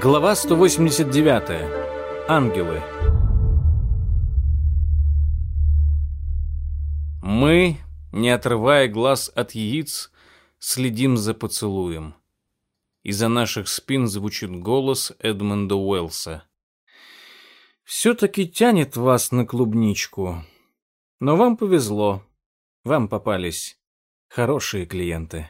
Глава 189. Ангелы. Мы, не отрывая глаз от яиц, следим за поцелуем. Из-за наших спин звучит голос Эдмонда Уэллса. «Все-таки тянет вас на клубничку. Но вам повезло. Вам попались хорошие клиенты».